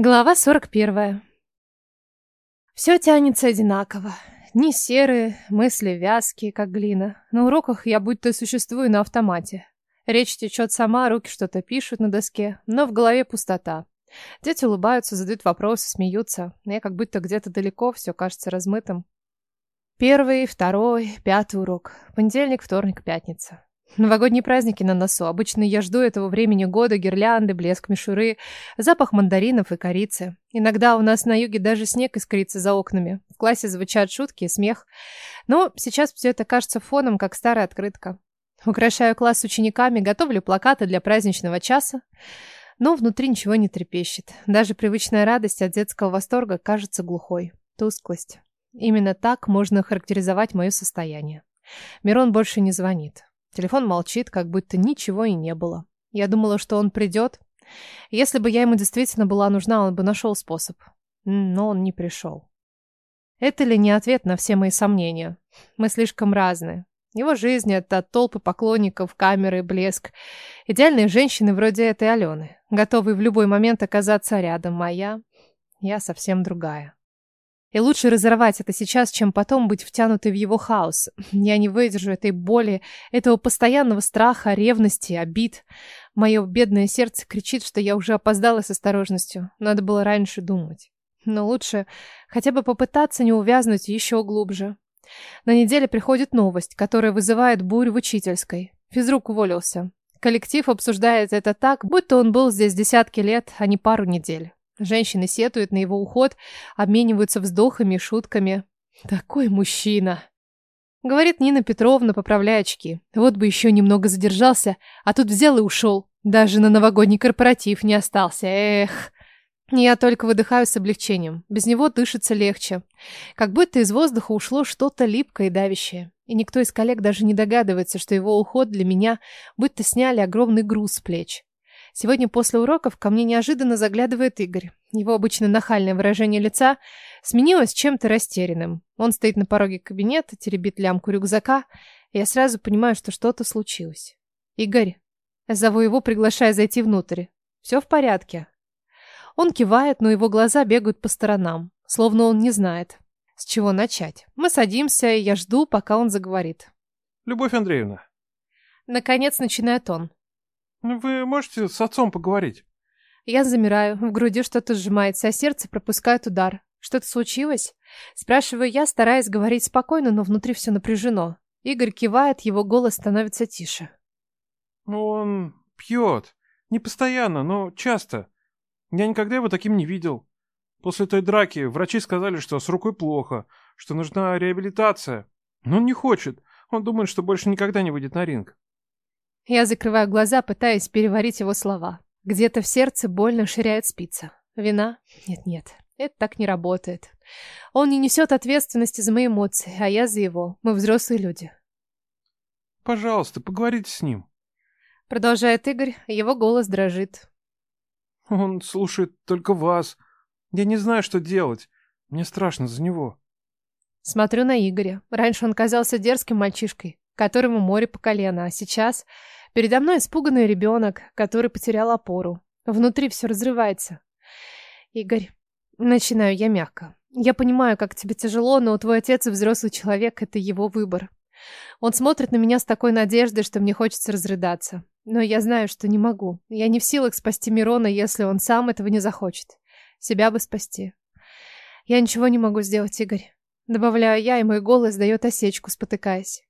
Глава 41. Все тянется одинаково. Дни серые, мысли вязкие, как глина. На уроках я будто существую на автомате. Речь течет сама, руки что-то пишут на доске, но в голове пустота. Дети улыбаются, задают вопросы, смеются. Я как будто где-то далеко, все кажется размытым. Первый, второй, пятый урок. Понедельник, вторник, пятница. Новогодние праздники на носу. Обычно я жду этого времени года, гирлянды, блеск мишуры, запах мандаринов и корицы. Иногда у нас на юге даже снег искрится за окнами. В классе звучат шутки и смех. Но сейчас все это кажется фоном, как старая открытка. Украшаю класс учениками, готовлю плакаты для праздничного часа. Но внутри ничего не трепещет. Даже привычная радость от детского восторга кажется глухой. Тусклость. Именно так можно характеризовать мое состояние. Мирон больше не звонит. Телефон молчит, как будто ничего и не было. Я думала, что он придет. Если бы я ему действительно была нужна, он бы нашел способ. Но он не пришел. Это ли не ответ на все мои сомнения? Мы слишком разные. Его жизнь — это толпы поклонников, камеры, блеск. Идеальные женщины вроде этой Алены, готовые в любой момент оказаться рядом, а я... Я совсем другая. И лучше разорвать это сейчас, чем потом быть втянутой в его хаос. Я не выдержу этой боли, этого постоянного страха, ревности, обид. Мое бедное сердце кричит, что я уже опоздала с осторожностью. Надо было раньше думать. Но лучше хотя бы попытаться не увязнуть еще глубже. На неделе приходит новость, которая вызывает бурю в учительской. Физрук уволился. Коллектив обсуждает это так, будто он был здесь десятки лет, а не пару недель. Женщины сетуют на его уход, обмениваются вздохами и шутками. Такой мужчина. Говорит Нина Петровна, поправляя очки. Вот бы еще немного задержался, а тут взял и ушел. Даже на новогодний корпоратив не остался. Эх. Я только выдыхаю с облегчением. Без него дышится легче. Как будто из воздуха ушло что-то липкое и давящее. И никто из коллег даже не догадывается, что его уход для меня будто сняли огромный груз с плеч. Сегодня после уроков ко мне неожиданно заглядывает Игорь. Его обычно нахальное выражение лица сменилось чем-то растерянным. Он стоит на пороге кабинета, теребит лямку рюкзака, и я сразу понимаю, что что-то случилось. «Игорь!» Зову его, приглашая зайти внутрь. «Все в порядке?» Он кивает, но его глаза бегают по сторонам, словно он не знает, с чего начать. Мы садимся, и я жду, пока он заговорит. «Любовь Андреевна». Наконец начинает он. Ну, вы можете с отцом поговорить? Я замираю, в груди что-то сжимается, а сердце пропускает удар. Что-то случилось? Спрашиваю я, стараясь говорить спокойно, но внутри все напряжено. Игорь кивает, его голос становится тише. Ну, он пьет. Не постоянно, но часто. Я никогда его таким не видел. После той драки врачи сказали, что с рукой плохо, что нужна реабилитация. Но он не хочет. Он думает, что больше никогда не выйдет на ринг. Я закрываю глаза, пытаясь переварить его слова. Где-то в сердце больно ширяет спица. Вина? Нет-нет, это так не работает. Он не несет ответственности за мои эмоции, а я за его. Мы взрослые люди. Пожалуйста, поговорите с ним. Продолжает Игорь, его голос дрожит. Он слушает только вас. Я не знаю, что делать. Мне страшно за него. Смотрю на Игоря. Раньше он казался дерзким мальчишкой, которому море по колено, а сейчас Передо мной испуганный ребенок, который потерял опору. Внутри все разрывается. Игорь, начинаю я мягко. Я понимаю, как тебе тяжело, но твой отец и взрослый человек — это его выбор. Он смотрит на меня с такой надеждой, что мне хочется разрыдаться. Но я знаю, что не могу. Я не в силах спасти Мирона, если он сам этого не захочет. Себя бы спасти. Я ничего не могу сделать, Игорь. Добавляю я, и мой голос дает осечку, спотыкаясь.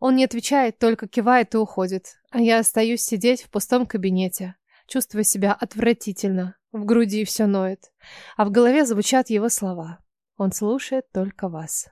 Он не отвечает, только кивает и уходит. А я остаюсь сидеть в пустом кабинете, чувствуя себя отвратительно. В груди все ноет. А в голове звучат его слова. Он слушает только вас.